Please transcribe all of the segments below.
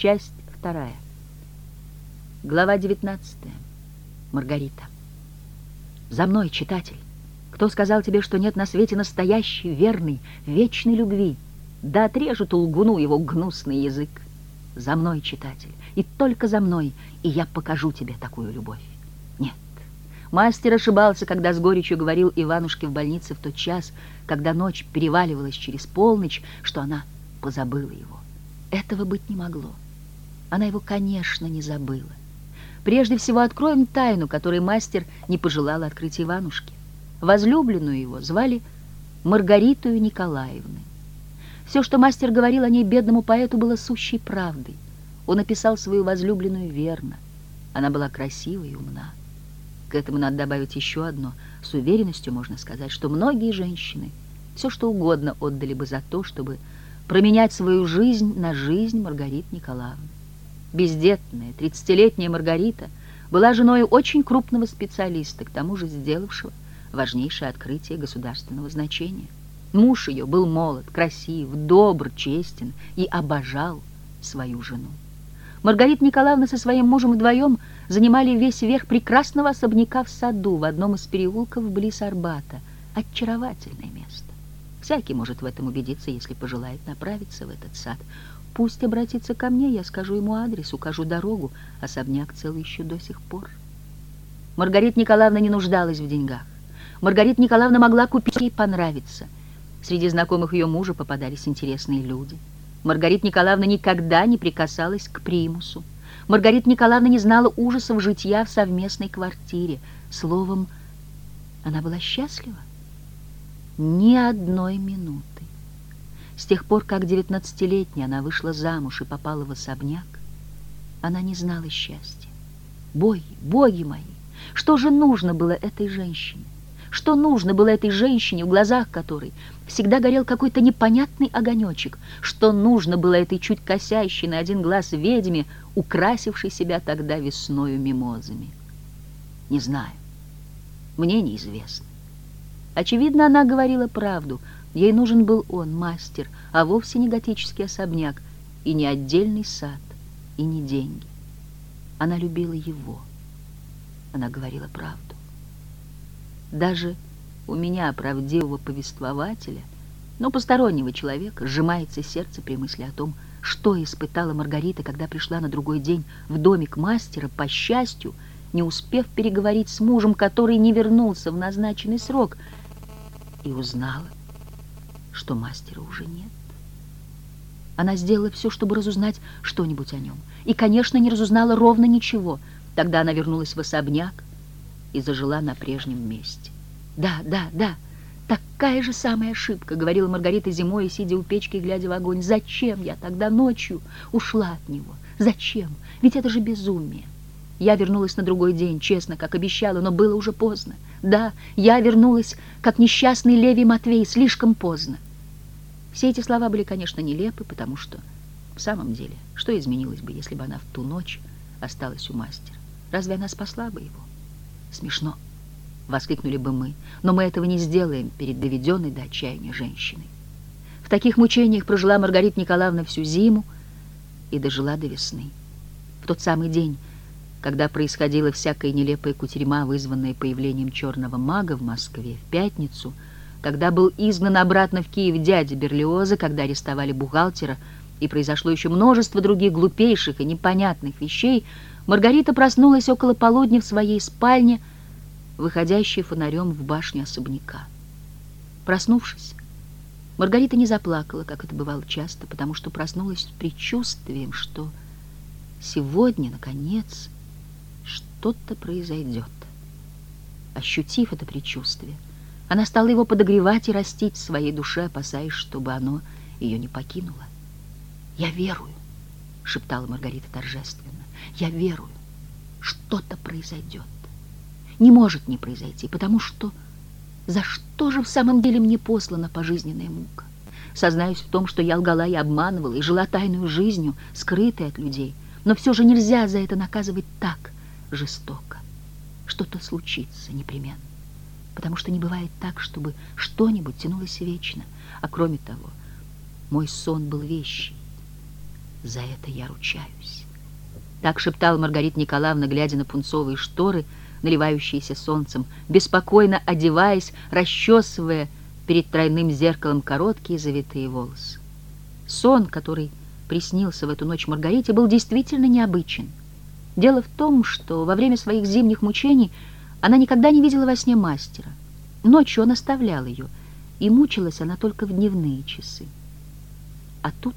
Часть вторая. Глава 19. Маргарита. За мной, читатель. Кто сказал тебе, что нет на свете настоящей, верной, вечной любви? Да отрежет у лгуну его гнусный язык. За мной, читатель, и только за мной, и я покажу тебе такую любовь. Нет, мастер ошибался, когда с горечью говорил Иванушке в больнице в тот час, когда ночь переваливалась через полночь, что она позабыла его. Этого быть не могло. Она его, конечно, не забыла. Прежде всего откроем тайну, которой мастер не пожелал открыть Иванушке. Возлюбленную его звали Маргаритою Николаевной. Все, что мастер говорил о ней бедному поэту, было сущей правдой. Он описал свою возлюбленную верно. Она была красива и умна. К этому надо добавить еще одно. С уверенностью можно сказать, что многие женщины все что угодно отдали бы за то, чтобы променять свою жизнь на жизнь Маргариты Николаевны. Бездетная, тридцатилетняя Маргарита была женой очень крупного специалиста, к тому же сделавшего важнейшее открытие государственного значения. Муж ее был молод, красив, добр, честен и обожал свою жену. Маргарита Николаевна со своим мужем вдвоем занимали весь верх прекрасного особняка в саду в одном из переулков близ Арбата. Очаровательное место. Всякий может в этом убедиться, если пожелает направиться в этот сад. Пусть обратится ко мне, я скажу ему адрес, укажу дорогу. Особняк целый еще до сих пор. Маргарита Николаевна не нуждалась в деньгах. Маргарита Николаевна могла купить ей понравиться. Среди знакомых ее мужа попадались интересные люди. Маргарита Николаевна никогда не прикасалась к примусу. Маргарита Николаевна не знала ужасов житья в совместной квартире. Словом, она была счастлива ни одной минуты. С тех пор, как девятнадцатилетняя она вышла замуж и попала в особняк, она не знала счастья. Боги, боги мои, что же нужно было этой женщине? Что нужно было этой женщине, в глазах которой всегда горел какой-то непонятный огонечек? Что нужно было этой чуть косящей на один глаз ведьме, украсившей себя тогда весною мимозами? Не знаю. Мне неизвестно. Очевидно, она говорила правду. Ей нужен был он, мастер, а вовсе не готический особняк, и не отдельный сад, и не деньги. Она любила его. Она говорила правду. Даже у меня, правдивого повествователя, но постороннего человека, сжимается сердце при мысли о том, что испытала Маргарита, когда пришла на другой день в домик мастера, по счастью, не успев переговорить с мужем, который не вернулся в назначенный срок — и узнала, что мастера уже нет. Она сделала все, чтобы разузнать что-нибудь о нем. И, конечно, не разузнала ровно ничего. Тогда она вернулась в особняк и зажила на прежнем месте. «Да, да, да, такая же самая ошибка», — говорила Маргарита зимой, сидя у печки и глядя в огонь. «Зачем я тогда ночью ушла от него? Зачем? Ведь это же безумие». Я вернулась на другой день, честно, как обещала, но было уже поздно. Да, я вернулась, как несчастный Левий Матвей, слишком поздно. Все эти слова были, конечно, нелепы, потому что, в самом деле, что изменилось бы, если бы она в ту ночь осталась у мастера? Разве она спасла бы его? Смешно, воскликнули бы мы, но мы этого не сделаем перед доведенной до отчаяния женщиной. В таких мучениях прожила Маргарита Николаевна всю зиму и дожила до весны. В тот самый день, когда происходила всякая нелепая кутерьма, вызванная появлением черного мага в Москве в пятницу, когда был изгнан обратно в Киев дядя Берлиоза, когда арестовали бухгалтера, и произошло еще множество других глупейших и непонятных вещей, Маргарита проснулась около полудня в своей спальне, выходящей фонарем в башню особняка. Проснувшись, Маргарита не заплакала, как это бывало часто, потому что проснулась с предчувствием, что сегодня, наконец, что-то произойдет. Ощутив это предчувствие, она стала его подогревать и растить в своей душе, опасаясь, чтобы оно ее не покинуло. «Я верую», — шептала Маргарита торжественно, — «я верую, что-то произойдет. Не может не произойти, потому что за что же в самом деле мне послана пожизненная мука? Сознаюсь в том, что я лгала и обманывала, и жила тайную жизнью, скрытой от людей, но все же нельзя за это наказывать так, жестоко. Что-то случится непременно. Потому что не бывает так, чтобы что-нибудь тянулось вечно. А кроме того, мой сон был вещий. За это я ручаюсь. Так шептала Маргарита Николаевна, глядя на пунцовые шторы, наливающиеся солнцем, беспокойно одеваясь, расчесывая перед тройным зеркалом короткие завитые волосы. Сон, который приснился в эту ночь Маргарите, был действительно необычен. Дело в том, что во время своих зимних мучений она никогда не видела во сне мастера. Ночью он оставлял ее, и мучилась она только в дневные часы. А тут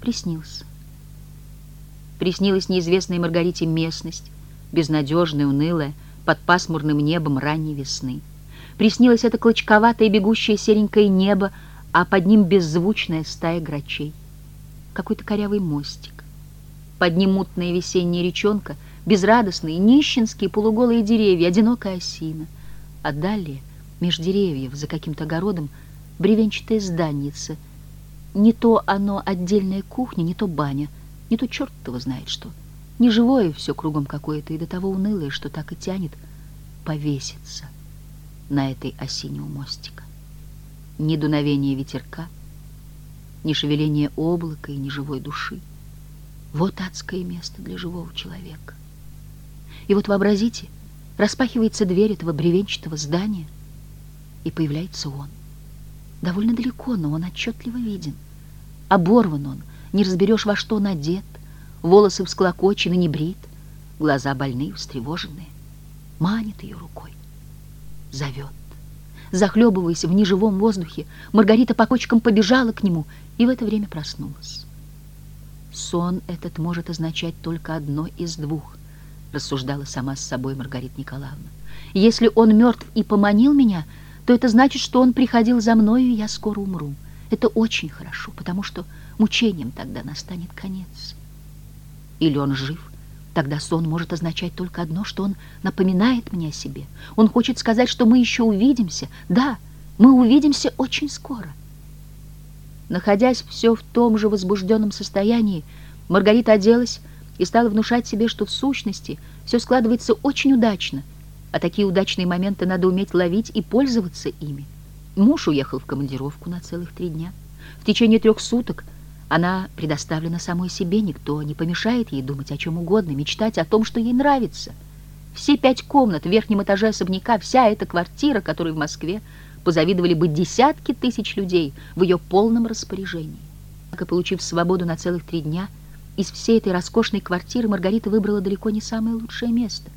приснился. Приснилась неизвестная Маргарите местность, безнадежная, унылая, под пасмурным небом ранней весны. Приснилось это клочковатое бегущее серенькое небо, а под ним беззвучная стая грачей. Какой-то корявый мостик. Под ним мутная весенняя речонка, безрадостные, нищенские полуголые деревья, одинокая осина. А далее, меж деревьев, за каким-то огородом, бревенчатое зданице. Не то оно отдельная кухня, не то баня, не то черт его знает что. Неживое все кругом какое-то и до того унылое, что так и тянет повеситься на этой осине у мостика. Ни дуновения ветерка, ни шевеления облака и ни живой души. Вот адское место для живого человека. И вот вообразите, распахивается дверь этого бревенчатого здания, и появляется он. Довольно далеко, но он отчетливо виден. Оборван он, не разберешь, во что он одет, волосы всклокочены, не брит, глаза больные, встревоженные. Манит ее рукой, зовет. Захлебываясь в неживом воздухе, Маргарита по кочкам побежала к нему и в это время проснулась. Сон этот может означать только одно из двух, рассуждала сама с собой Маргарита Николаевна. Если он мертв и поманил меня, то это значит, что он приходил за мною, и я скоро умру. Это очень хорошо, потому что мучением тогда настанет конец. Или он жив, тогда сон может означать только одно, что он напоминает мне о себе. Он хочет сказать, что мы еще увидимся. Да, мы увидимся очень скоро. Находясь все в том же возбужденном состоянии, Маргарита оделась и стала внушать себе, что в сущности все складывается очень удачно, а такие удачные моменты надо уметь ловить и пользоваться ими. Муж уехал в командировку на целых три дня. В течение трех суток она предоставлена самой себе, никто не помешает ей думать о чем угодно, мечтать о том, что ей нравится. Все пять комнат в верхнем этаже особняка, вся эта квартира, которой в Москве позавидовали бы десятки тысяч людей в ее полном распоряжении. Однако, получив свободу на целых три дня, из всей этой роскошной квартиры Маргарита выбрала далеко не самое лучшее место.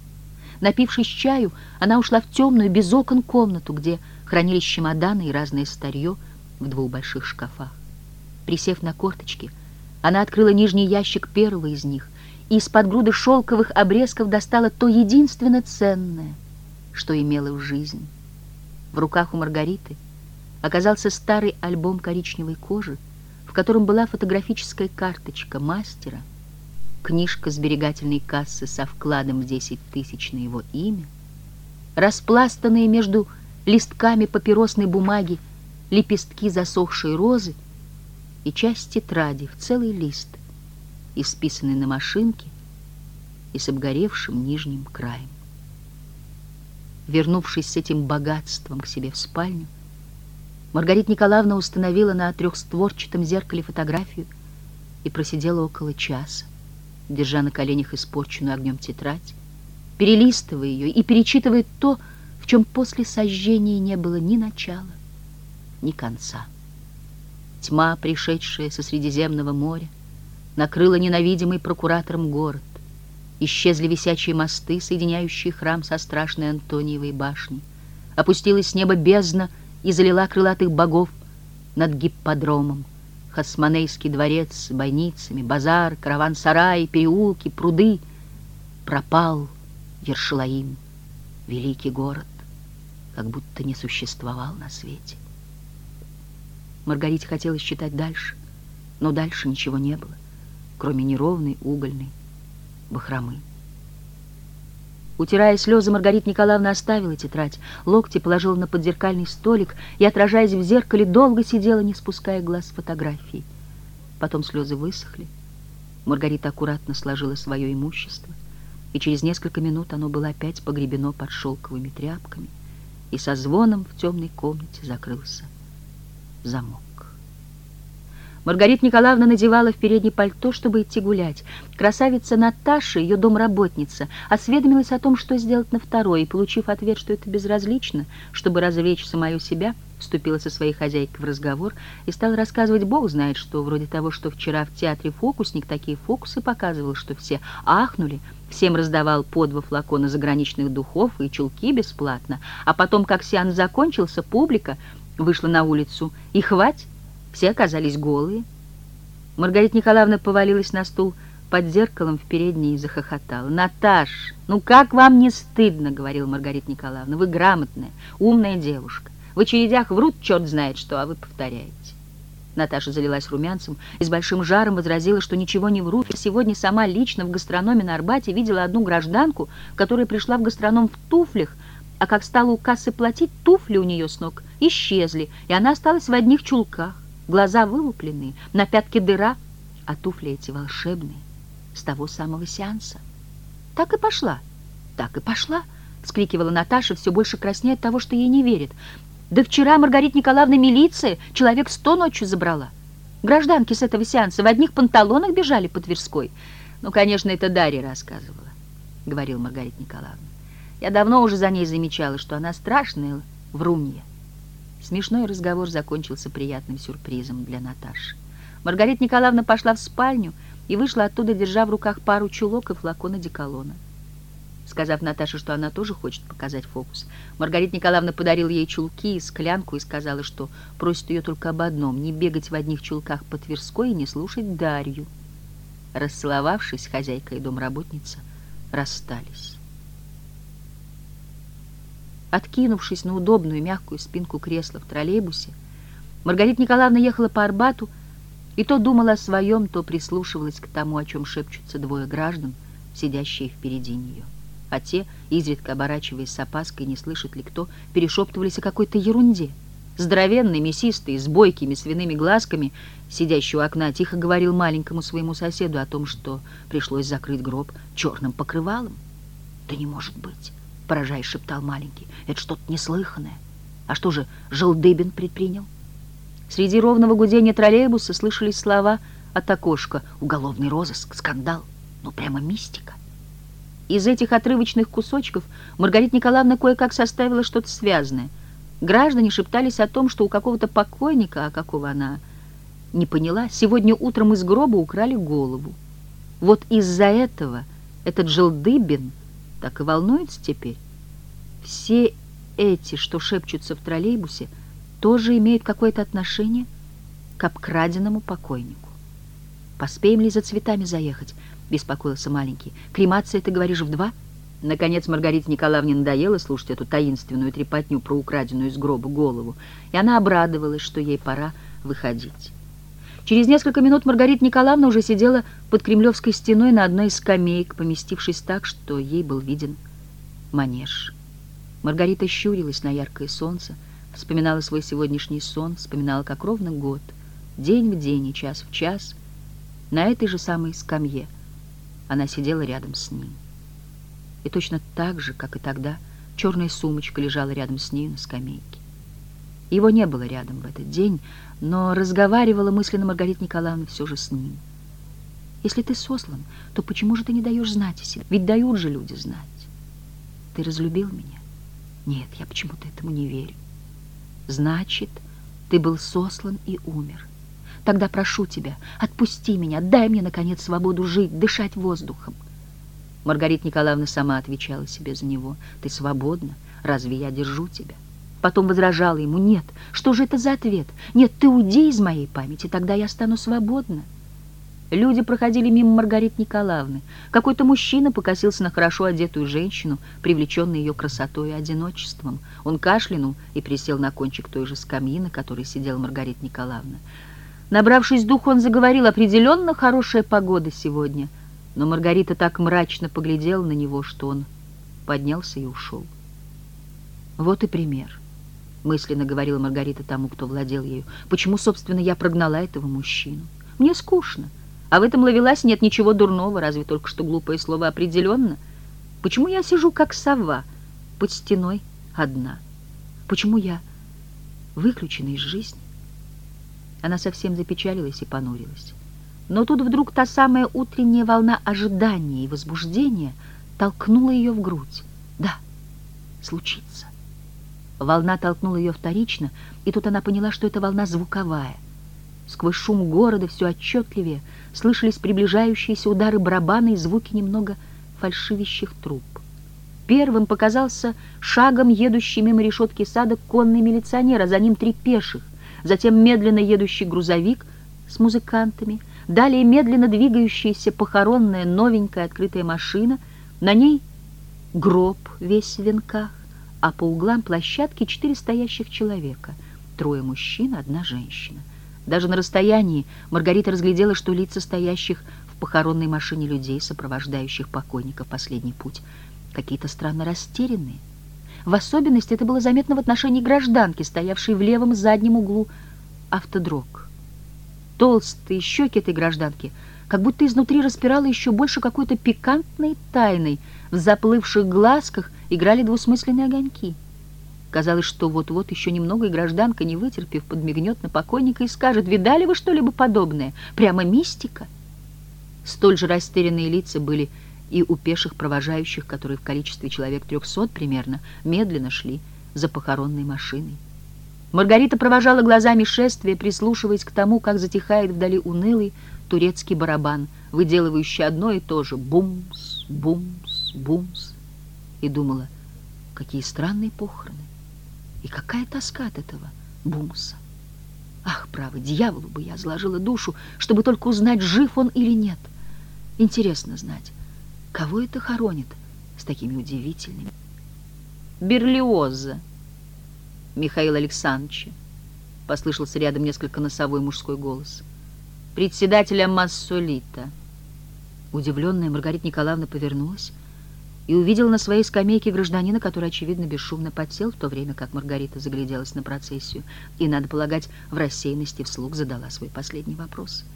Напившись чаю, она ушла в темную, без окон комнату, где хранились чемоданы и разное старье в двух больших шкафах. Присев на корточки, она открыла нижний ящик первого из них и из-под груды шелковых обрезков достала то единственно ценное, что имела в жизни. В руках у Маргариты оказался старый альбом коричневой кожи, в котором была фотографическая карточка мастера, книжка сберегательной кассы со вкладом в 10 тысяч на его имя, распластанные между листками папиросной бумаги лепестки засохшей розы и часть тетради в целый лист, исписанный на машинке и с обгоревшим нижним краем. Вернувшись с этим богатством к себе в спальню, Маргарита Николаевна установила на трехстворчатом зеркале фотографию и просидела около часа, держа на коленях испорченную огнем тетрадь, перелистывая ее и перечитывая то, в чем после сожжения не было ни начала, ни конца. Тьма, пришедшая со Средиземного моря, накрыла ненавидимый прокуратором город. Исчезли висячие мосты, соединяющие храм со страшной Антониевой башней. Опустилась с неба бездна и залила крылатых богов над гипподромом. Хасманейский дворец с бойницами, базар, караван-сарай, переулки, пруды. Пропал Ершалаим, великий город, как будто не существовал на свете. Маргарите хотелось читать дальше, но дальше ничего не было, кроме неровной угольной бахромы. Утирая слезы, Маргарита Николаевна оставила тетрадь, локти положила на подзеркальный столик и, отражаясь в зеркале, долго сидела, не спуская глаз фотографии. Потом слезы высохли. Маргарита аккуратно сложила свое имущество, и через несколько минут оно было опять погребено под шелковыми тряпками, и со звоном в темной комнате закрылся замок. Маргарита Николаевна надевала в переднее пальто, чтобы идти гулять. Красавица Наташа, ее домработница, осведомилась о том, что сделать на второй, и, получив ответ, что это безразлично, чтобы развлечь самую себя, вступила со своей хозяйкой в разговор и стала рассказывать, бог знает что, вроде того, что вчера в театре фокусник такие фокусы показывал, что все ахнули, всем раздавал по два флакона заграничных духов и чулки бесплатно, а потом, как сеанс закончился, публика вышла на улицу, и хвать, все оказались голые. Маргарита Николаевна повалилась на стул под зеркалом в передней и захохотала. «Наташ, ну как вам не стыдно?» — говорила Маргарита Николаевна. «Вы грамотная, умная девушка. В очередях врут черт знает что, а вы повторяете». Наташа залилась румянцем и с большим жаром возразила, что ничего не врут. Сегодня сама лично в гастрономе на Арбате видела одну гражданку, которая пришла в гастроном в туфлях, а как стала у кассы платить, туфли у нее с ног исчезли, и она осталась в одних чулках глаза вылупленные, на пятке дыра, а туфли эти волшебные, с того самого сеанса. Так и пошла, так и пошла, вскрикивала Наташа, все больше краснея от того, что ей не верит. Да вчера Маргарита Николаевна милиция человек сто ночью забрала. Гражданки с этого сеанса в одних панталонах бежали по Тверской. Ну, конечно, это Дарья рассказывала, говорил Маргарита Николаевна. Я давно уже за ней замечала, что она страшная врунья. Смешной разговор закончился приятным сюрпризом для Наташи. Маргарита Николаевна пошла в спальню и вышла оттуда, держа в руках пару чулок и флакона деколона. Сказав Наташе, что она тоже хочет показать фокус, Маргарита Николаевна подарила ей чулки и склянку и сказала, что просит ее только об одном — не бегать в одних чулках по Тверской и не слушать Дарью. Расцеловавшись, хозяйка и домработница расстались. Откинувшись на удобную мягкую спинку кресла в троллейбусе, Маргарита Николаевна ехала по Арбату и то думала о своем, то прислушивалась к тому, о чем шепчутся двое граждан, сидящие впереди нее. А те, изредка оборачиваясь с опаской, не слышит ли кто, перешептывались о какой-то ерунде. Здоровенный, мясистый, с бойкими свиными глазками, сидящий у окна, тихо говорил маленькому своему соседу о том, что пришлось закрыть гроб черным покрывалом. «Да не может быть!» — поражаясь, шептал маленький. «Это что-то неслыханное. А что же Желдыбин предпринял?» Среди ровного гудения троллейбуса слышались слова от окошка. «Уголовный розыск, скандал. Ну, прямо мистика». Из этих отрывочных кусочков Маргарита Николаевна кое-как составила что-то связанное. Граждане шептались о том, что у какого-то покойника, а какого она не поняла, сегодня утром из гроба украли голову. Вот из-за этого этот Желдыбин так и волнуется теперь. Все эти, что шепчутся в троллейбусе, тоже имеют какое-то отношение к обкраденному покойнику. «Поспеем ли за цветами заехать?» — беспокоился маленький. «Кремация, ты говоришь, в два?» Наконец Маргарите Николаевне надоело слушать эту таинственную трепотню про украденную из гроба голову, и она обрадовалась, что ей пора выходить. Через несколько минут Маргарита Николаевна уже сидела под Кремлевской стеной на одной из скамеек, поместившись так, что ей был виден манеж. Маргарита щурилась на яркое солнце, вспоминала свой сегодняшний сон, вспоминала, как ровно год, день в день и час в час, на этой же самой скамье она сидела рядом с ним. И точно так же, как и тогда, черная сумочка лежала рядом с ней на скамейке. Его не было рядом в этот день, но разговаривала мысленно Маргарита Николаевна все же с ним. Если ты сослан, то почему же ты не даешь знать о себе? Ведь дают же люди знать. Ты разлюбил меня? Нет, я почему-то этому не верю. Значит, ты был сослан и умер. Тогда прошу тебя, отпусти меня, дай мне, наконец, свободу жить, дышать воздухом. Маргарита Николаевна сама отвечала себе за него. Ты свободна, разве я держу тебя? Потом возражала ему, нет, что же это за ответ? Нет, ты уйди из моей памяти, тогда я стану свободна. Люди проходили мимо Маргариты Николаевны. Какой-то мужчина покосился на хорошо одетую женщину, привлеченный ее красотой и одиночеством. Он кашлянул и присел на кончик той же скамьи, на которой сидела Маргарита Николаевна. Набравшись духу, он заговорил, определенно хорошая погода сегодня. Но Маргарита так мрачно поглядела на него, что он поднялся и ушел. Вот и пример мысленно говорила Маргарита тому, кто владел ею. Почему, собственно, я прогнала этого мужчину? Мне скучно. А в этом ловилась нет ничего дурного, разве только что глупое слово определенно. Почему я сижу, как сова, под стеной одна? Почему я выключена из жизни? Она совсем запечалилась и понурилась. Но тут вдруг та самая утренняя волна ожидания и возбуждения толкнула ее в грудь. Да, случится. Волна толкнула ее вторично, и тут она поняла, что это волна звуковая. Сквозь шум города все отчетливее слышались приближающиеся удары барабана и звуки немного фальшивящих труб. Первым показался шагом едущий мимо решетки сада конный милиционер, а за ним три пеших, затем медленно едущий грузовик с музыкантами, далее медленно двигающаяся похоронная новенькая открытая машина, на ней гроб весь в венках, а по углам площадки четыре стоящих человека, трое мужчин, одна женщина. Даже на расстоянии Маргарита разглядела, что лица стоящих в похоронной машине людей, сопровождающих покойника в последний путь, какие-то странно растерянные. В особенности это было заметно в отношении гражданки, стоявшей в левом заднем углу автодрог. Толстые щеки этой гражданки как будто изнутри распирало еще больше какой-то пикантной тайной. В заплывших глазках играли двусмысленные огоньки. Казалось, что вот-вот еще немного, и гражданка, не вытерпев, подмигнет на покойника и скажет, «Видали вы что-либо подобное? Прямо мистика!» Столь же растерянные лица были и у пеших провожающих, которые в количестве человек трехсот примерно медленно шли за похоронной машиной. Маргарита провожала глазами шествие, прислушиваясь к тому, как затихает вдали унылый турецкий барабан, выделывающий одно и то же «бумс, бумс, бумс», и думала, какие странные похороны, и какая тоска от этого бумса. Ах, право, дьяволу бы я сложила душу, чтобы только узнать, жив он или нет. Интересно знать, Кого это хоронит с такими удивительными? Берлиоза Михаила Александровича. Послышался рядом несколько носовой мужской голос. Председателя Массолита. Удивленная Маргарита Николаевна повернулась и увидела на своей скамейке гражданина, который, очевидно, бесшумно подсел, в то время как Маргарита загляделась на процессию и, надо полагать, в рассеянности вслух задала свой последний вопрос —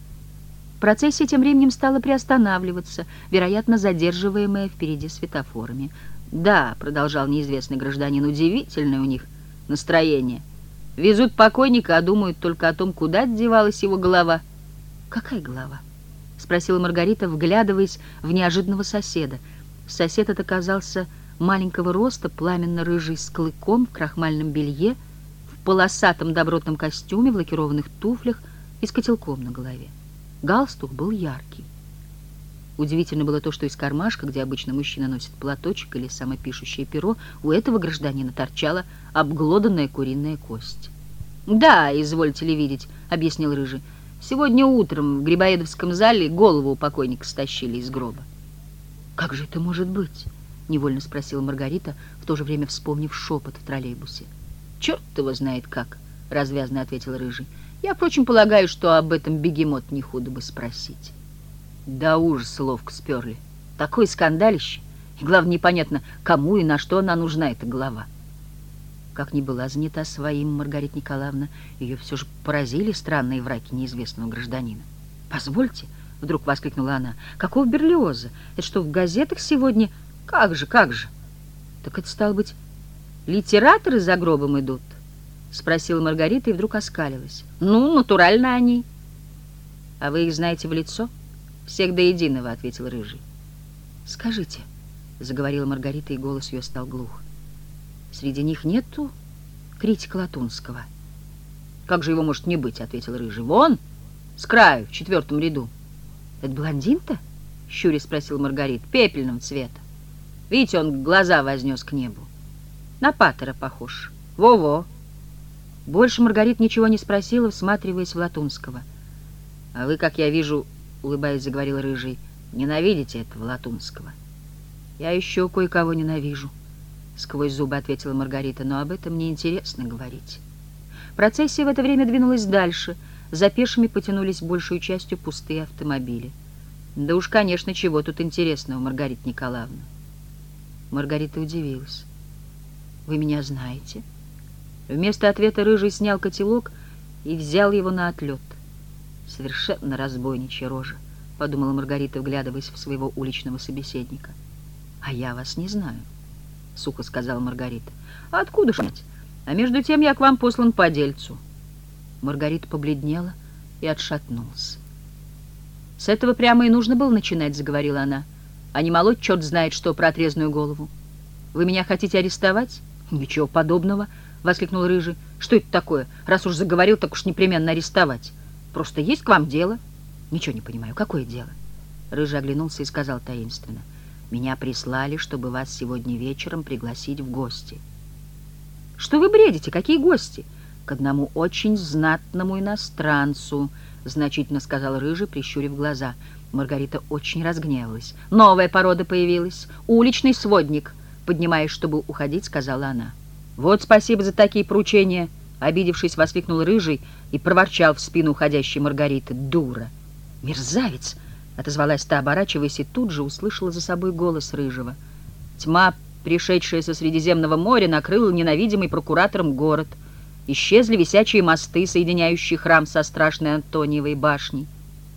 Процессия тем временем стала приостанавливаться, вероятно, задерживаемая впереди светофорами. «Да», — продолжал неизвестный гражданин, — «удивительное у них настроение. Везут покойника, а думают только о том, куда девалась его голова». «Какая голова?» — спросила Маргарита, вглядываясь в неожиданного соседа. Сосед этот оказался маленького роста, пламенно-рыжий, с клыком, в крахмальном белье, в полосатом добротном костюме, в лакированных туфлях и с котелком на голове. Галстук был яркий. Удивительно было то, что из кармашка, где обычно мужчина носит платочек или самопишущее перо, у этого гражданина торчала обглоданная куриная кость. «Да, извольте ли видеть», — объяснил Рыжий. «Сегодня утром в Грибоедовском зале голову у покойника стащили из гроба». «Как же это может быть?» — невольно спросила Маргарита, в то же время вспомнив шепот в троллейбусе. «Черт его знает как», — развязно ответил Рыжий. Я, впрочем, полагаю, что об этом бегемот не худо бы спросить. Да ужас ловко сперли. Такое скандалище. И, главное, непонятно, кому и на что она нужна, эта голова. Как ни была занята своим, Маргарита Николаевна, ее все же поразили странные враки неизвестного гражданина. «Позвольте», — вдруг воскликнула она, — «какого Берлиоза? Это что, в газетах сегодня? Как же, как же?» «Так это, стало быть, литераторы за гробом идут?» — спросила Маргарита и вдруг оскалилась. «Ну, натурально они». «А вы их знаете в лицо?» «Всех до единого», — ответил Рыжий. «Скажите», — заговорила Маргарита, и голос ее стал глух. «Среди них нету критика Латунского?» «Как же его может не быть?» — ответил Рыжий. «Вон, с краю, в четвертом ряду». «Это блондин-то?» — щуря спросил Маргарит. «Пепельного цвета. Видите, он глаза вознес к небу. На патера похож. Во-во!» Больше Маргарит ничего не спросила, всматриваясь в Латунского. «А вы, как я вижу, — улыбаясь, заговорил Рыжий, — ненавидите этого Латунского». «Я еще кое-кого ненавижу», — сквозь зубы ответила Маргарита, — «но об этом мне интересно говорить». Процессия в это время двинулась дальше. За пешими потянулись большую частью пустые автомобили. «Да уж, конечно, чего тут интересного, Маргарита Николаевна». Маргарита удивилась. «Вы меня знаете?» Вместо ответа Рыжий снял котелок и взял его на отлет. «Совершенно разбойничья рожа», — подумала Маргарита, вглядываясь в своего уличного собеседника. «А я вас не знаю», — сухо сказала Маргарита. «А откуда ж знать? А между тем я к вам послан по дельцу». Маргарита побледнела и отшатнулась. «С этого прямо и нужно было начинать», — заговорила она. «А не молоть черт знает что про отрезанную голову. Вы меня хотите арестовать?» «Ничего подобного», — воскликнул Рыжий. «Что это такое? Раз уж заговорил, так уж непременно арестовать. Просто есть к вам дело?» «Ничего не понимаю. Какое дело?» Рыжий оглянулся и сказал таинственно. «Меня прислали, чтобы вас сегодня вечером пригласить в гости». «Что вы бредите? Какие гости?» «К одному очень знатному иностранцу», — значительно сказал Рыжий, прищурив глаза. Маргарита очень разгневалась. «Новая порода появилась. Уличный сводник», — поднимаясь, чтобы уходить, сказала она. «Вот спасибо за такие поручения», — обидевшись, воскликнул Рыжий и проворчал в спину уходящей Маргариты. «Дура!» «Мерзавец!» — отозвалась та, оборачиваясь, и тут же услышала за собой голос Рыжего. Тьма, пришедшая со Средиземного моря, накрыла ненавидимый прокуратором город. Исчезли висячие мосты, соединяющие храм со страшной Антониевой башней.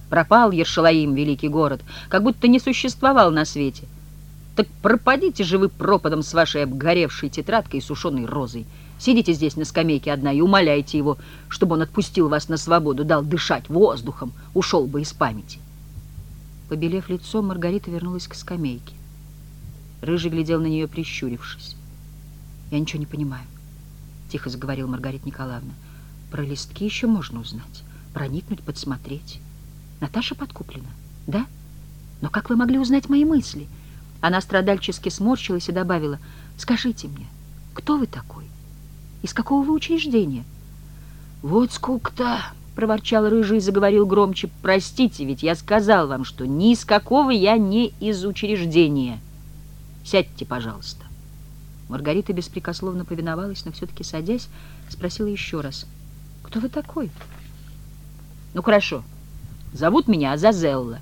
Пропал Ершалаим, великий город, как будто не существовал на свете. Так пропадите же вы пропадом с вашей обгоревшей тетрадкой и сушеной розой. Сидите здесь на скамейке одна и умоляйте его, чтобы он отпустил вас на свободу, дал дышать воздухом, ушел бы из памяти. Побелев лицом, Маргарита вернулась к скамейке. Рыжий глядел на нее, прищурившись. «Я ничего не понимаю», — тихо заговорила Маргарита Николаевна. «Про листки еще можно узнать, проникнуть, подсмотреть. Наташа подкуплена, да? Но как вы могли узнать мои мысли?» Она страдальчески сморщилась и добавила, «Скажите мне, кто вы такой?» Из какого вы учреждения? Вот скука-то, проворчал рыжий и заговорил громче. Простите, ведь я сказал вам, что ни из какого я не из учреждения. Сядьте, пожалуйста. Маргарита беспрекословно повиновалась, но все-таки, садясь, спросила еще раз. «Кто вы такой?» «Ну, хорошо. Зовут меня Азазелла.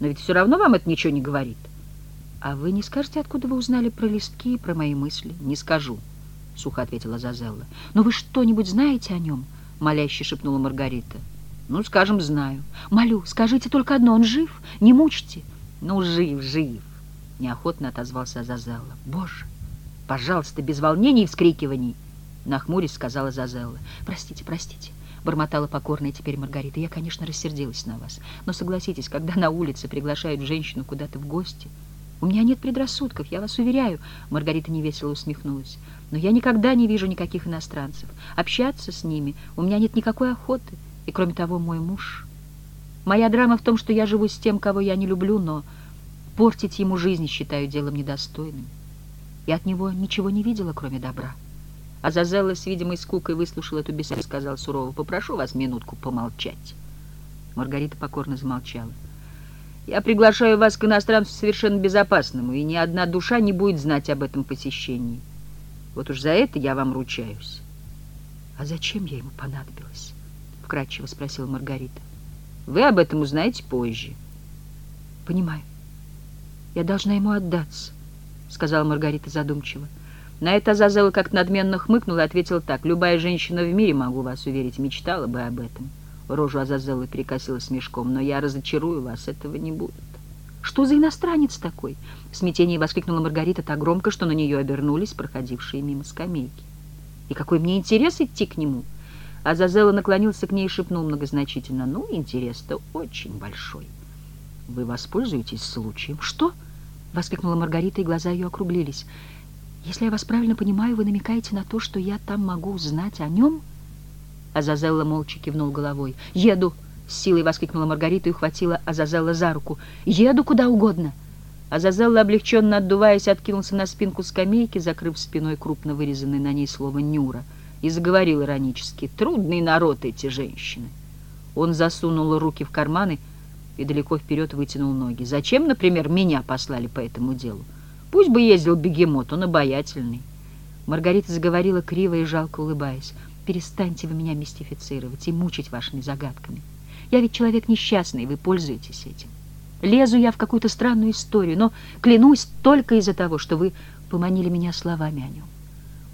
Но ведь все равно вам это ничего не говорит». «А вы не скажете, откуда вы узнали про листки и про мои мысли?» «Не скажу». — сухо ответила Зазелла. «Но вы что-нибудь знаете о нем?» — моляще шепнула Маргарита. «Ну, скажем, знаю. Молю, скажите только одно, он жив? Не мучьте!» «Ну, жив, жив!» — неохотно отозвался Зазелла. «Боже! Пожалуйста, без волнений и вскрикиваний!» Нахмурясь, сказала Зазелла. «Простите, простите!» — бормотала покорная теперь Маргарита. «Я, конечно, рассердилась на вас. Но согласитесь, когда на улице приглашают женщину куда-то в гости...» «У меня нет предрассудков, я вас уверяю», — Маргарита невесело усмехнулась. «Но я никогда не вижу никаких иностранцев. Общаться с ними у меня нет никакой охоты. И, кроме того, мой муж... Моя драма в том, что я живу с тем, кого я не люблю, но портить ему жизнь считаю делом недостойным. Я от него ничего не видела, кроме добра». Азазелла с видимой скукой выслушала эту беседу и сказал сурово, «Попрошу вас минутку помолчать». Маргарита покорно замолчала. Я приглашаю вас к иностранцу совершенно безопасному, и ни одна душа не будет знать об этом посещении. Вот уж за это я вам ручаюсь. — А зачем я ему понадобилась? — вкратчиво спросила Маргарита. — Вы об этом узнаете позже. — Понимаю. Я должна ему отдаться, — сказала Маргарита задумчиво. На это Азазела как надменно хмыкнула и ответила так. «Любая женщина в мире, могу вас уверить, мечтала бы об этом». Рожу Азазеллы перекосила смешком. «Но я разочарую вас, этого не будет». «Что за иностранец такой?» В смятении воскликнула Маргарита так громко, что на нее обернулись проходившие мимо скамейки. «И какой мне интерес идти к нему?» Азазелла наклонился к ней и шепнул многозначительно. «Ну, интерес-то очень большой. Вы воспользуетесь случаем?» «Что?» — воскликнула Маргарита, и глаза ее округлились. «Если я вас правильно понимаю, вы намекаете на то, что я там могу узнать о нем?» Азазелла молча кивнул головой. «Еду!» — с силой воскликнула Маргарита и ухватила Азазелла за руку. «Еду куда угодно!» Азазелла, облегченно отдуваясь, откинулся на спинку скамейки, закрыв спиной крупно вырезанное на ней слово «нюра», и заговорил иронически. «Трудный народ эти женщины!» Он засунул руки в карманы и далеко вперед вытянул ноги. «Зачем, например, меня послали по этому делу? Пусть бы ездил бегемот, он обаятельный». Маргарита заговорила криво и жалко улыбаясь. Перестаньте вы меня мистифицировать и мучить вашими загадками. Я ведь человек несчастный, вы пользуетесь этим. Лезу я в какую-то странную историю, но клянусь только из-за того, что вы поманили меня словами о нем.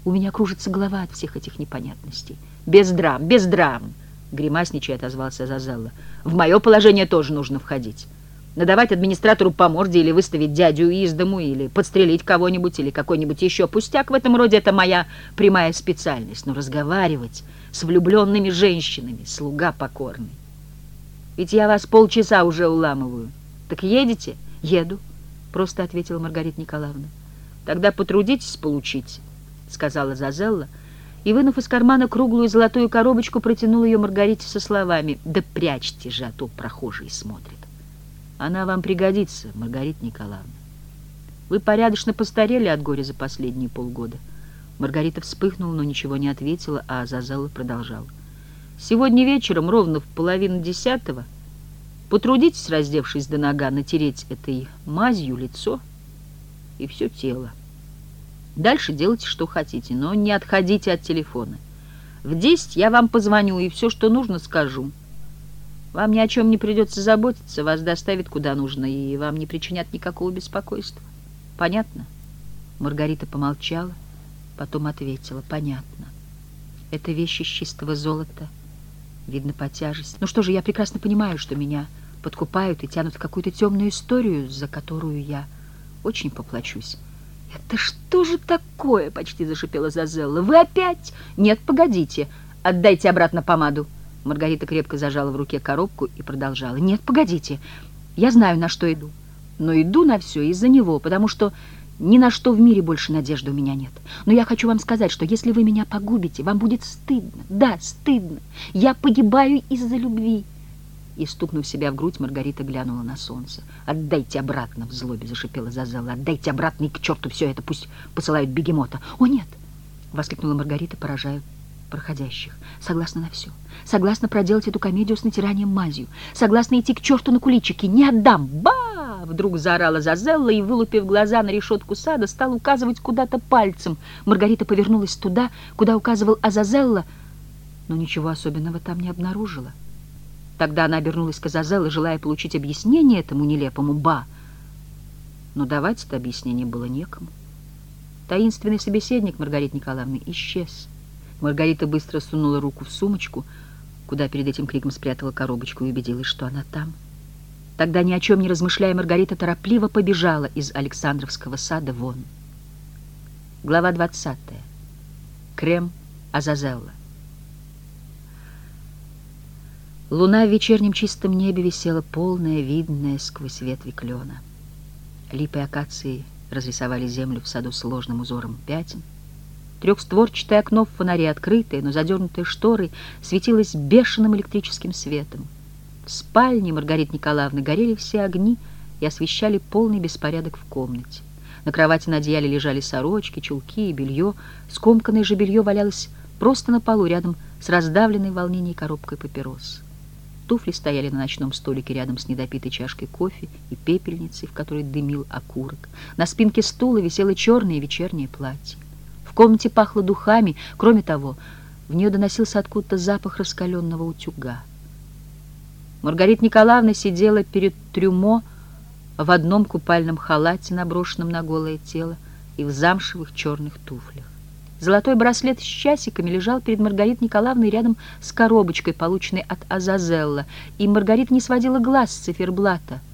У меня кружится голова от всех этих непонятностей. Без драм, без драм, гримасничая отозвался Зазелла. В мое положение тоже нужно входить. Надавать администратору по морде или выставить дядю из дому, или подстрелить кого-нибудь, или какой-нибудь еще пустяк в этом роде — это моя прямая специальность. Но разговаривать с влюбленными женщинами — слуга покорный. Ведь я вас полчаса уже уламываю. Так едете? Еду, — просто ответила Маргарита Николаевна. Тогда потрудитесь получить, — сказала Зазелла, и, вынув из кармана круглую золотую коробочку, протянул ее Маргарите со словами «Да прячьте же, а то прохожие смотрят». Она вам пригодится, Маргарита Николаевна. Вы порядочно постарели от горя за последние полгода. Маргарита вспыхнула, но ничего не ответила, а Зазелла продолжал. Сегодня вечером, ровно в половину десятого, потрудитесь, раздевшись до нога, натереть этой мазью лицо и все тело. Дальше делайте, что хотите, но не отходите от телефона. В десять я вам позвоню и все, что нужно, скажу. Вам ни о чем не придется заботиться, вас доставят куда нужно, и вам не причинят никакого беспокойства. Понятно? Маргарита помолчала, потом ответила. Понятно. Это вещи из чистого золота. Видно по тяжести. Ну что же, я прекрасно понимаю, что меня подкупают и тянут в какую-то темную историю, за которую я очень поплачусь. «Это что же такое?» — почти зашипела Зазелла. «Вы опять?» «Нет, погодите. Отдайте обратно помаду». Маргарита крепко зажала в руке коробку и продолжала. «Нет, погодите, я знаю, на что иду. Но иду на все из-за него, потому что ни на что в мире больше надежды у меня нет. Но я хочу вам сказать, что если вы меня погубите, вам будет стыдно. Да, стыдно. Я погибаю из-за любви». И, стукнув себя в грудь, Маргарита глянула на солнце. «Отдайте обратно!» — в злобе зашипела Зазела. «Отдайте обратно и к черту все это! Пусть посылают бегемота!» «О, нет!» — воскликнула Маргарита, поражая проходящих. Согласна на все. Согласна проделать эту комедию с натиранием мазью. Согласна идти к черту на куличики. Не отдам. Ба! Вдруг заорала Зазелла и, вылупив глаза на решетку сада, стал указывать куда-то пальцем. Маргарита повернулась туда, куда указывал Азазелла, но ничего особенного там не обнаружила. Тогда она обернулась к Азазелле, желая получить объяснение этому нелепому «ба». Но давать это объяснение было некому. Таинственный собеседник Маргариты Николаевны исчез. Маргарита быстро сунула руку в сумочку, куда перед этим криком спрятала коробочку и убедилась, что она там. Тогда, ни о чем не размышляя, Маргарита торопливо побежала из Александровского сада вон. Глава 20. Крем Азазелла. Луна в вечернем чистом небе висела полная, видная сквозь ветви клена. Липы и акации разрисовали землю в саду сложным узором пятен — Трехстворчатое окно в фонаре, открытое, но задернутое шторой, светилось бешеным электрическим светом. В спальне Маргариты Николаевны горели все огни и освещали полный беспорядок в комнате. На кровати на одеяле лежали сорочки, чулки и белье. Скомканное же белье валялось просто на полу рядом с раздавленной волнением коробкой папирос. Туфли стояли на ночном столике рядом с недопитой чашкой кофе и пепельницей, в которой дымил окурок. На спинке стула висело черное вечернее платье. В комнате пахло духами. Кроме того, в нее доносился откуда-то запах раскаленного утюга. Маргарита Николаевна сидела перед трюмо в одном купальном халате, наброшенном на голое тело, и в замшевых черных туфлях. Золотой браслет с часиками лежал перед Маргаритой Николаевной рядом с коробочкой, полученной от Азазелла, и Маргарита не сводила глаз с циферблата —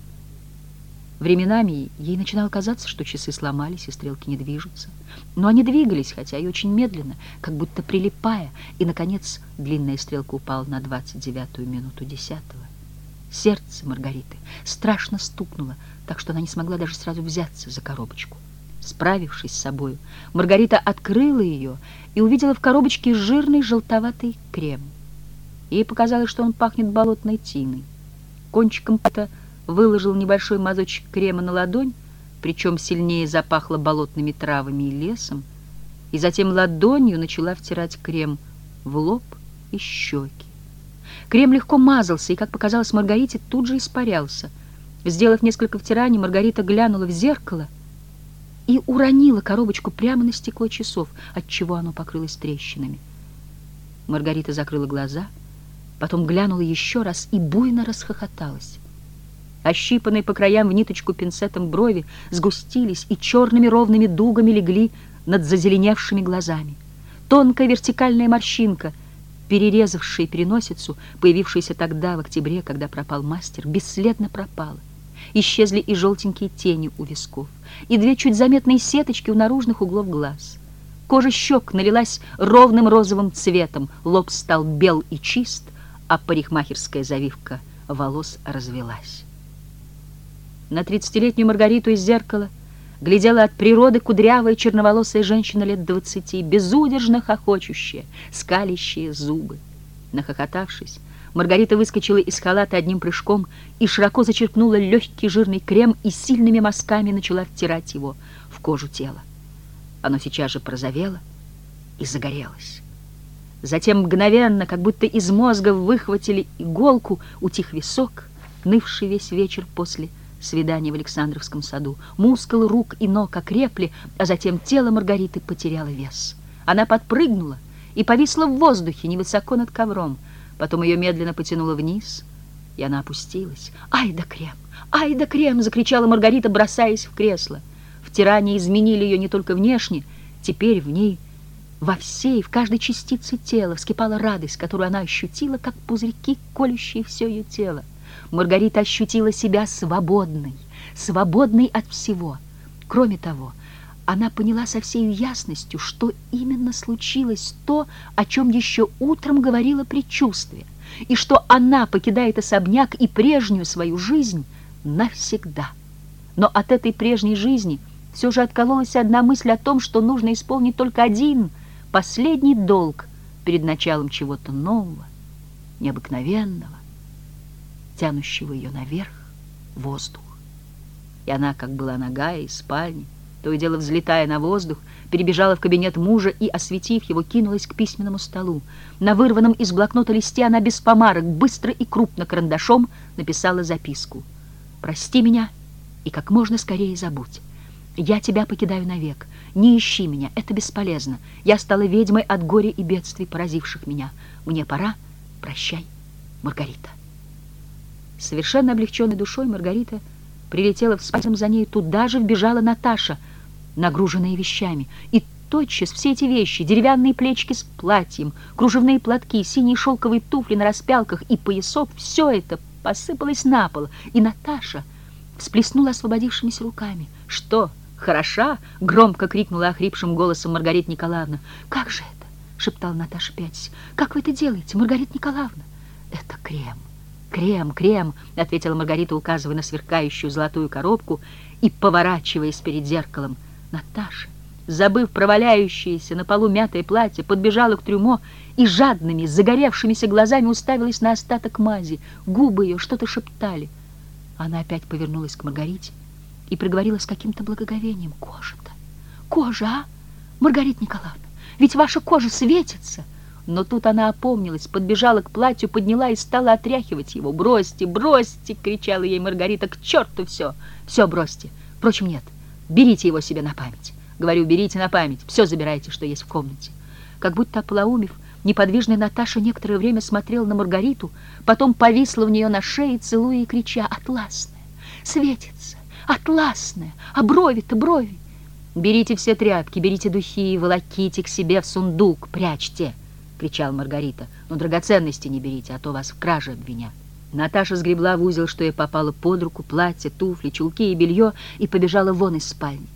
Временами ей начинало казаться, что часы сломались и стрелки не движутся. Но они двигались, хотя и очень медленно, как будто прилипая, и, наконец, длинная стрелка упала на двадцать девятую минуту десятого. Сердце Маргариты страшно стукнуло, так что она не смогла даже сразу взяться за коробочку. Справившись с собою, Маргарита открыла ее и увидела в коробочке жирный желтоватый крем. Ей показалось, что он пахнет болотной тиной. Кончиком это выложил небольшой мазочек крема на ладонь, причем сильнее запахло болотными травами и лесом, и затем ладонью начала втирать крем в лоб и щеки. Крем легко мазался и, как показалось Маргарите, тут же испарялся. Сделав несколько втираний, Маргарита глянула в зеркало и уронила коробочку прямо на стекло часов, отчего оно покрылось трещинами. Маргарита закрыла глаза, потом глянула еще раз и буйно расхохоталась. Ощипанные по краям в ниточку пинцетом брови сгустились и черными ровными дугами легли над зазеленевшими глазами. Тонкая вертикальная морщинка, перерезавшая переносицу, появившаяся тогда, в октябре, когда пропал мастер, бесследно пропала. Исчезли и желтенькие тени у висков, и две чуть заметные сеточки у наружных углов глаз. Кожа щек налилась ровным розовым цветом, лоб стал бел и чист, а парикмахерская завивка волос развелась. На тридцатилетнюю Маргариту из зеркала глядела от природы кудрявая черноволосая женщина лет двадцати, безудержно хохочущая, скалящие зубы. Нахохотавшись, Маргарита выскочила из халата одним прыжком и широко зачерпнула легкий жирный крем и сильными мазками начала втирать его в кожу тела. Оно сейчас же прозовело и загорелось. Затем мгновенно, как будто из мозга выхватили иголку, утих висок, нывший весь вечер после свидания в Александровском саду. Мускулы рук и ног окрепли, а затем тело Маргариты потеряло вес. Она подпрыгнула и повисла в воздухе невысоко над ковром. Потом ее медленно потянуло вниз, и она опустилась. «Ай да крем! Ай да крем!» — закричала Маргарита, бросаясь в кресло. Втирания изменили ее не только внешне, теперь в ней во всей, в каждой частице тела вскипала радость, которую она ощутила, как пузырьки, колющие все ее тело. Маргарита ощутила себя свободной, свободной от всего. Кроме того, она поняла со всей ясностью, что именно случилось то, о чем еще утром говорила предчувствие, и что она покидает особняк и прежнюю свою жизнь навсегда. Но от этой прежней жизни все же откололась одна мысль о том, что нужно исполнить только один, последний долг перед началом чего-то нового, необыкновенного, тянущего ее наверх воздух. И она, как была нога из спальни, то и дело взлетая на воздух, перебежала в кабинет мужа и, осветив его, кинулась к письменному столу. На вырванном из блокнота листе она без помарок, быстро и крупно карандашом написала записку. «Прости меня и как можно скорее забудь. Я тебя покидаю навек. Не ищи меня, это бесполезно. Я стала ведьмой от горя и бедствий, поразивших меня. Мне пора. Прощай, Маргарита». Совершенно облегченной душой Маргарита прилетела в спальню за ней. Туда же вбежала Наташа, нагруженная вещами. И тотчас все эти вещи, деревянные плечки с платьем, кружевные платки, синие шелковые туфли на распялках и поясок, все это посыпалось на пол. И Наташа всплеснула освободившимися руками. «Что, хороша?» — громко крикнула охрипшим голосом Маргарита Николаевна. «Как же это?» — шептала Наташа пятясь. «Как вы это делаете, Маргарита Николаевна?» «Это крем». «Крем, крем!» — ответила Маргарита, указывая на сверкающую золотую коробку и поворачиваясь перед зеркалом. Наташа, забыв проваляющееся на полу мятое платье, подбежала к трюмо и жадными, загоревшимися глазами уставилась на остаток мази. Губы ее что-то шептали. Она опять повернулась к Маргарите и проговорила с каким-то благоговением. «Кожа-то! Кожа, а? Маргарита Николаевна, ведь ваша кожа светится!» Но тут она опомнилась, подбежала к платью, подняла и стала отряхивать его. «Бросьте, бросьте!» — кричала ей Маргарита. «К черту все! Все бросьте! Впрочем, нет, берите его себе на память. Говорю, берите на память, все забирайте, что есть в комнате». Как будто ополоумев, неподвижная Наташа некоторое время смотрела на Маргариту, потом повисла в нее на шее, целуя и крича «Атласная! Светится! Атласная! А брови-то брови!» «Берите все тряпки, берите духи и волоките к себе в сундук, прячьте!» — кричал Маргарита. «Но драгоценности не берите, а то вас в краже обвинят». Наташа сгребла в узел, что ей попало под руку, платье, туфли, чулки и белье, и побежала вон из спальни.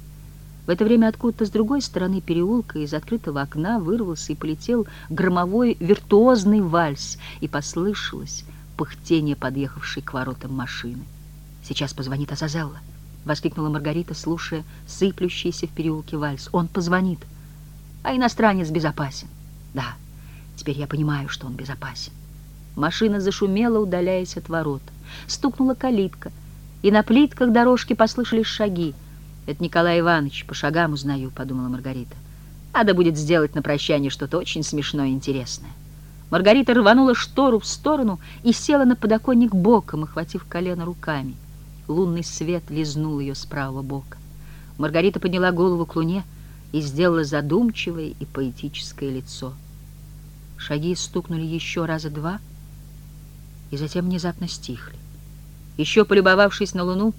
В это время откуда-то с другой стороны переулка из открытого окна вырвался и полетел громовой виртуозный вальс, и послышалось пыхтение подъехавшей к воротам машины. «Сейчас позвонит Азазелла», — воскликнула Маргарита, слушая сыплющийся в переулке вальс. «Он позвонит, а иностранец безопасен». «Да». Теперь я понимаю, что он безопасен. Машина зашумела, удаляясь от ворот. Стукнула калитка, и на плитках дорожки послышались шаги. «Это Николай Иванович, по шагам узнаю», — подумала Маргарита. «Надо будет сделать на прощание что-то очень смешное и интересное». Маргарита рванула штору в сторону и села на подоконник боком, охватив колено руками. Лунный свет лизнул ее с правого бока. Маргарита подняла голову к луне и сделала задумчивое и поэтическое лицо — Шаги стукнули еще раза два и затем внезапно стихли. Еще полюбовавшись на луну,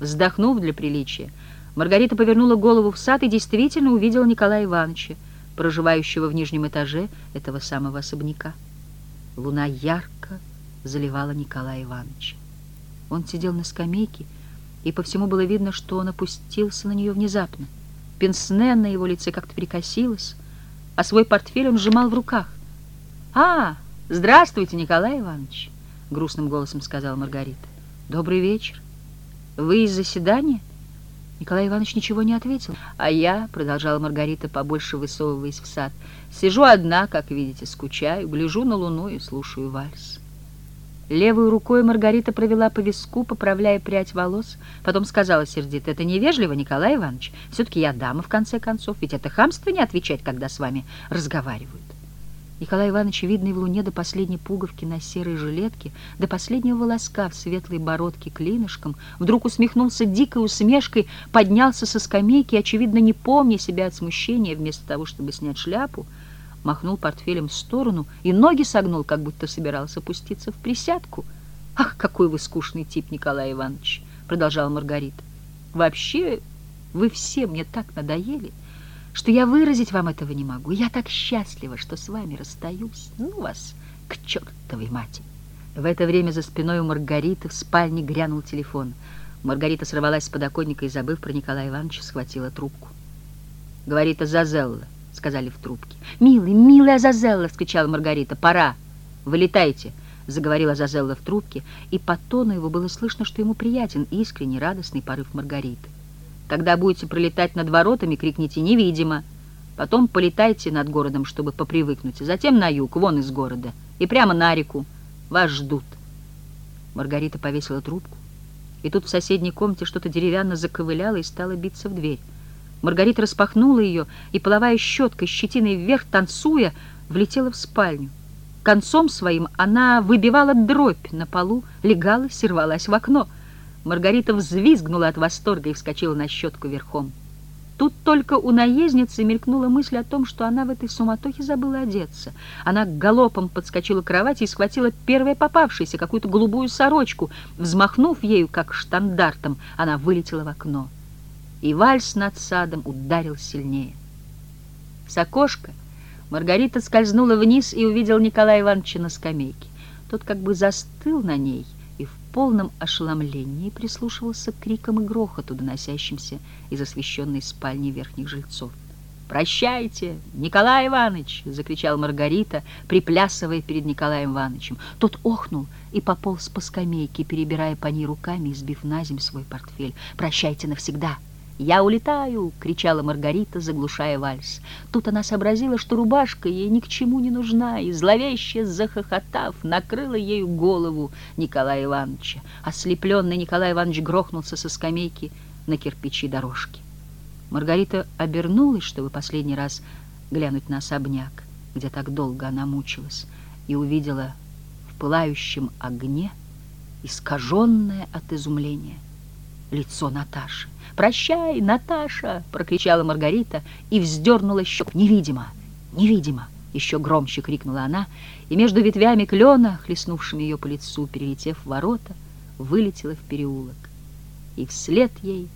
вздохнув для приличия, Маргарита повернула голову в сад и действительно увидела Николая Ивановича, проживающего в нижнем этаже этого самого особняка. Луна ярко заливала Николая Ивановича. Он сидел на скамейке и по всему было видно, что он опустился на нее внезапно. Пенсне на его лице как-то перекосилось, а свой портфель он сжимал в руках. «А, здравствуйте, Николай Иванович!» — грустным голосом сказала Маргарита. «Добрый вечер. Вы из заседания?» Николай Иванович ничего не ответил. «А я», — продолжала Маргарита, побольше высовываясь в сад, «сижу одна, как видите, скучаю, гляжу на луну и слушаю вальс». Левой рукой Маргарита провела по виску, поправляя прядь волос, потом сказала сердито, «Это невежливо, Николай Иванович. Все-таки я дама, в конце концов, ведь это хамство не отвечать, когда с вами разговаривают». Николай Иванович, видный в луне до последней пуговки на серой жилетке, до последнего волоска в светлой бородке клинышком, вдруг усмехнулся дикой усмешкой, поднялся со скамейки, очевидно, не помня себя от смущения, вместо того, чтобы снять шляпу, махнул портфелем в сторону и ноги согнул, как будто собирался пуститься в присядку. «Ах, какой вы скучный тип, Николай Иванович!» — продолжала Маргарита. «Вообще, вы все мне так надоели, что я выразить вам этого не могу. Я так счастлива, что с вами расстаюсь. Ну вас к чертовой матери!» В это время за спиной у Маргариты в спальне грянул телефон. Маргарита сорвалась с подоконника и, забыв про Николая Ивановича, схватила трубку. Говорит Азазелла сказали в трубке. «Милый, милый Азазелла!» — вскричала Маргарита. «Пора! Вылетайте!» — заговорила Азазелла в трубке, и по тону его было слышно, что ему приятен искренний, радостный порыв Маргариты. «Когда будете пролетать над воротами, крикните «невидимо!» Потом полетайте над городом, чтобы попривыкнуть, затем на юг, вон из города, и прямо на реку. Вас ждут». Маргарита повесила трубку, и тут в соседней комнате что-то деревянно заковыляло и стало биться в дверь. Маргарита распахнула ее, и половая щетка, щетиной вверх, танцуя, влетела в спальню. Концом своим она выбивала дробь на полу, легалась и рвалась в окно. Маргарита взвизгнула от восторга и вскочила на щетку верхом. Тут только у наездницы мелькнула мысль о том, что она в этой суматохе забыла одеться. Она галопом подскочила к кровати и схватила первое попавшееся, какую-то голубую сорочку. Взмахнув ею, как штандартом, она вылетела в окно и вальс над садом ударил сильнее. С окошка Маргарита скользнула вниз и увидел Николая Ивановича на скамейке. Тот как бы застыл на ней полном ошеломлении прислушивался к крикам и грохоту, доносящимся из освещенной спальни верхних жильцов. «Прощайте, Николай Иванович!» — закричал Маргарита, приплясывая перед Николаем Ивановичем. Тот охнул и пополз по скамейке, перебирая по ней руками и сбив на земь свой портфель. «Прощайте навсегда!» «Я улетаю!» — кричала Маргарита, заглушая вальс. Тут она сообразила, что рубашка ей ни к чему не нужна, и, зловеще захохотав, накрыла ею голову Николая Ивановича. Ослепленный Николай Иванович грохнулся со скамейки на кирпичи дорожки. Маргарита обернулась, чтобы последний раз глянуть на особняк, где так долго она мучилась, и увидела в пылающем огне искаженное от изумления лицо Наташи. «Прощай, Наташа!» — прокричала Маргарита и вздернула щек. «Невидимо! Невидимо!» — еще громче крикнула она, и между ветвями клена, хлестнувшими ее по лицу, перелетев ворота, вылетела в переулок. И вслед ей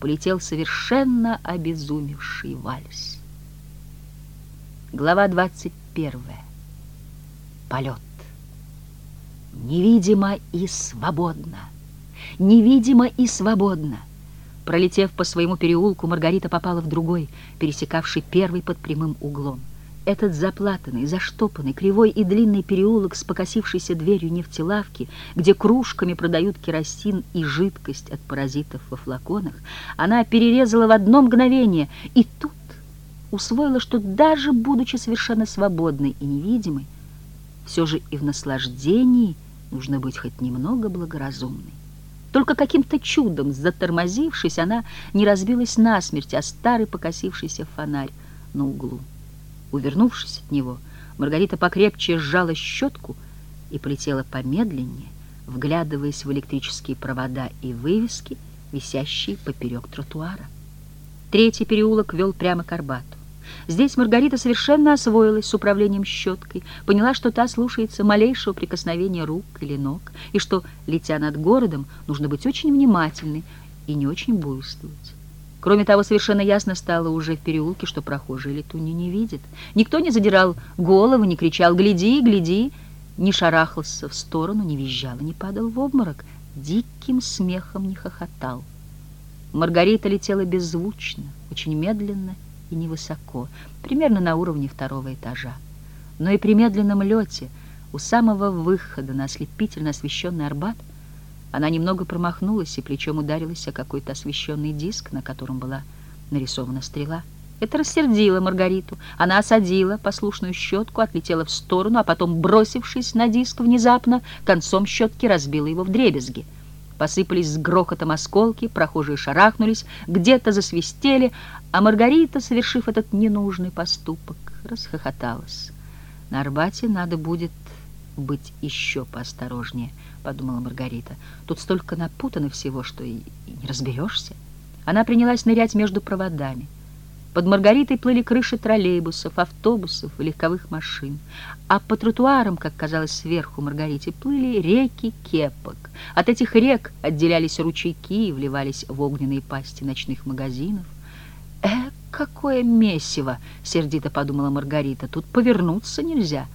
полетел совершенно обезумевший вальс. Глава двадцать первая. Полет. Невидимо и свободно невидимо и свободно. Пролетев по своему переулку, Маргарита попала в другой, пересекавший первый под прямым углом. Этот заплатанный, заштопанный, кривой и длинный переулок с покосившейся дверью нефтелавки, где кружками продают керосин и жидкость от паразитов во флаконах, она перерезала в одно мгновение, и тут усвоила, что даже будучи совершенно свободной и невидимой, все же и в наслаждении нужно быть хоть немного благоразумной. Только каким-то чудом, затормозившись, она не разбилась насмерть, а старый покосившийся фонарь на углу. Увернувшись от него, Маргарита покрепче сжала щетку и полетела помедленнее, вглядываясь в электрические провода и вывески, висящие поперек тротуара. Третий переулок вел прямо к Арбату. Здесь Маргарита совершенно освоилась с управлением щеткой, поняла, что та слушается малейшего прикосновения рук или ног, и что, летя над городом, нужно быть очень внимательной и не очень буйствовать. Кроме того, совершенно ясно стало уже в переулке, что прохожие летуни не видят. Никто не задирал голову, не кричал «Гляди, гляди!», не шарахался в сторону, не визжал и не падал в обморок, диким смехом не хохотал. Маргарита летела беззвучно, очень медленно и невысоко, примерно на уровне второго этажа. Но и при медленном лете у самого выхода на ослепительно освещенный Арбат она немного промахнулась и плечом ударилась о какой-то освещенный диск, на котором была нарисована стрела. Это рассердило Маргариту. Она осадила послушную щетку, отлетела в сторону, а потом, бросившись на диск внезапно, концом щетки разбила его в дребезги. Посыпались с грохотом осколки, прохожие шарахнулись, где-то засвистели, а Маргарита, совершив этот ненужный поступок, расхохоталась. На Арбате надо будет быть еще поосторожнее, подумала Маргарита. Тут столько напутано всего, что и, не разберешься. Она принялась нырять между проводами. Под Маргаритой плыли крыши троллейбусов, автобусов и легковых машин. А по тротуарам, как казалось сверху Маргарите, плыли реки кепок. От этих рек отделялись ручейки и вливались в огненные пасти ночных магазинов. «Э, какое месиво!» — сердито подумала Маргарита. «Тут повернуться нельзя».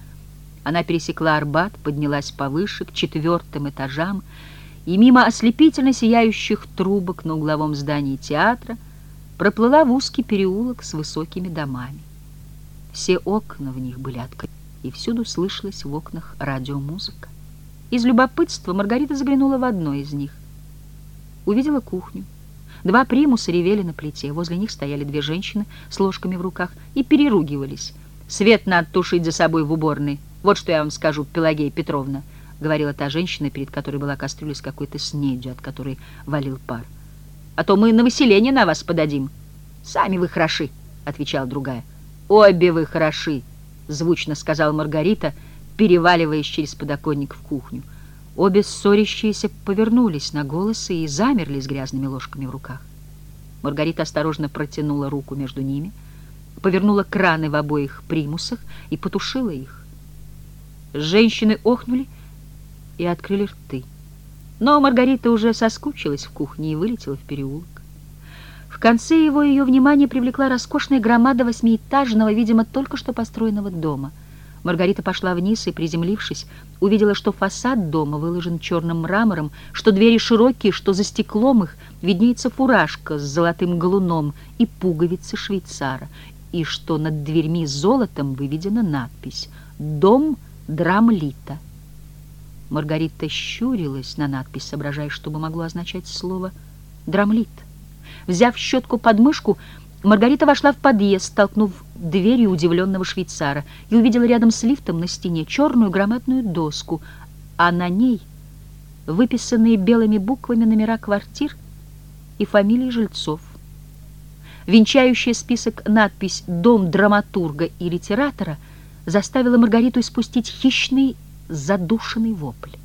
Она пересекла Арбат, поднялась повыше, к четвертым этажам, и мимо ослепительно сияющих трубок на угловом здании театра — проплыла в узкий переулок с высокими домами. Все окна в них были открыты, и всюду слышалась в окнах радиомузыка. Из любопытства Маргарита заглянула в одно из них. Увидела кухню. Два примуса ревели на плите. Возле них стояли две женщины с ложками в руках и переругивались. «Свет надо тушить за собой в уборной. Вот что я вам скажу, Пелагея Петровна», — говорила та женщина, перед которой была кастрюля с какой-то снедью, от которой валил пар а то мы на выселение на вас подадим. Сами вы хороши, — отвечала другая. Обе вы хороши, — звучно сказала Маргарита, переваливаясь через подоконник в кухню. Обе ссорящиеся повернулись на голосы и замерли с грязными ложками в руках. Маргарита осторожно протянула руку между ними, повернула краны в обоих примусах и потушила их. Женщины охнули и открыли рты. Но Маргарита уже соскучилась в кухне и вылетела в переулок. В конце его ее внимание привлекла роскошная громада восьмиэтажного, видимо, только что построенного дома. Маргарита пошла вниз и, приземлившись, увидела, что фасад дома выложен черным мрамором, что двери широкие, что за стеклом их виднеется фуражка с золотым галуном и пуговицы швейцара, и что над дверьми золотом выведена надпись «Дом Драмлита». Маргарита щурилась на надпись, соображая, что бы могло означать слово «драмлит». Взяв щетку под мышку, Маргарита вошла в подъезд, столкнув дверью удивленного швейцара, и увидела рядом с лифтом на стене черную громадную доску, а на ней выписанные белыми буквами номера квартир и фамилии жильцов. Венчающая список надпись «Дом драматурга и литератора» заставила Маргариту испустить хищный задушенный вопль.